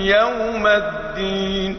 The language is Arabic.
يوم الدين